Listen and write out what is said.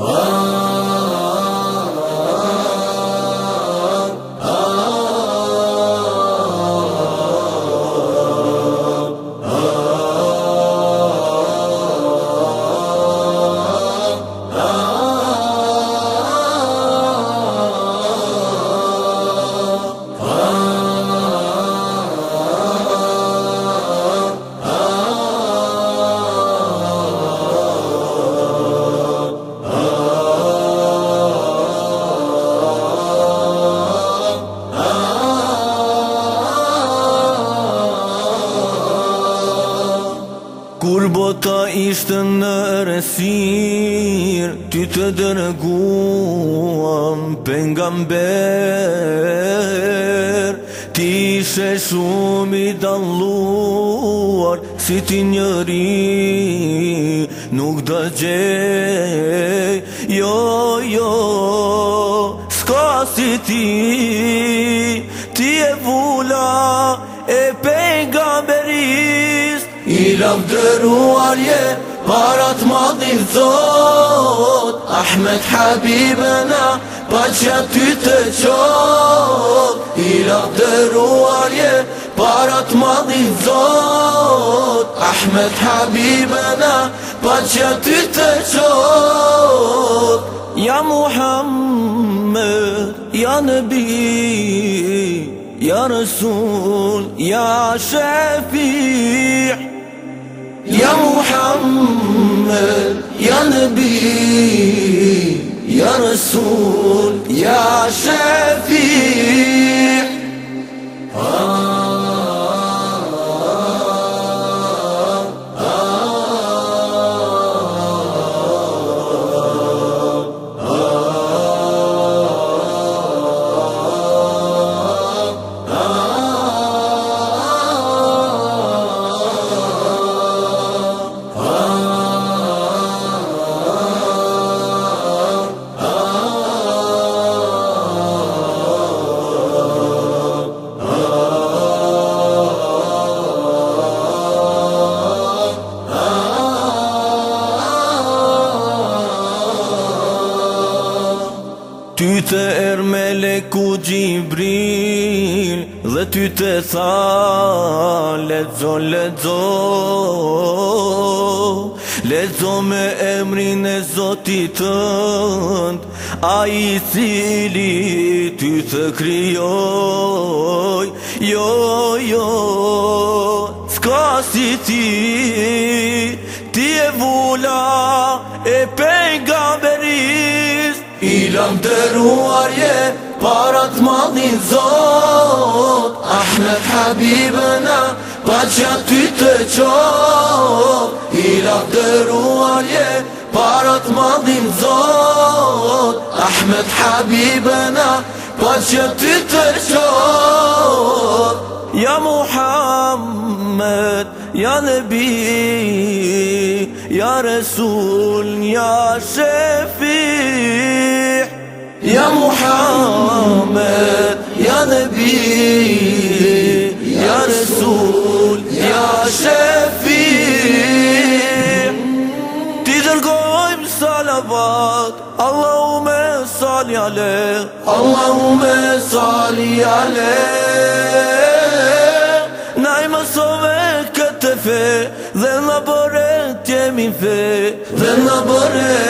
Oh! ta ishte në resir Ty të dërguam për nga mber Ti ishe shumë i daluar Si ti njëri nuk dë gjej Jo, jo, s'ka si ti Milam dëruar je Parat madhin zot Ahmet Habibëna Pa që ty të qot Milam dëruar je Parat madhin zot Ahmet Habibëna Pa që ty të qot Ja Muhammed Ja Nabi, Ja Rasul Ja Shafiq يا محمد يا نبي يا رسول يا شيخ të erë me leku Gjibril Dhe ty të tha Ledzo, ledzo Ledzo me emrin e zotit tënd A i cili ty të kryoj Jo, jo Ska si ti Ti e vula E pengave lam të ruarje madhin zot Ahmet Habibëna Pa që aty të qot I lam të madhin zot Ahmet Habibëna Pa që aty të qot Ja Muhammed Ja Nebi Ja Resul Ja Shefi Ja Muhammed, ja Nebidi, ja Resul, ja Shefiri Ti dërgojmë salavat, Allahu me sali ale Allahu me sali ale Najme sove këtë fe, dhe në bërët jemi fe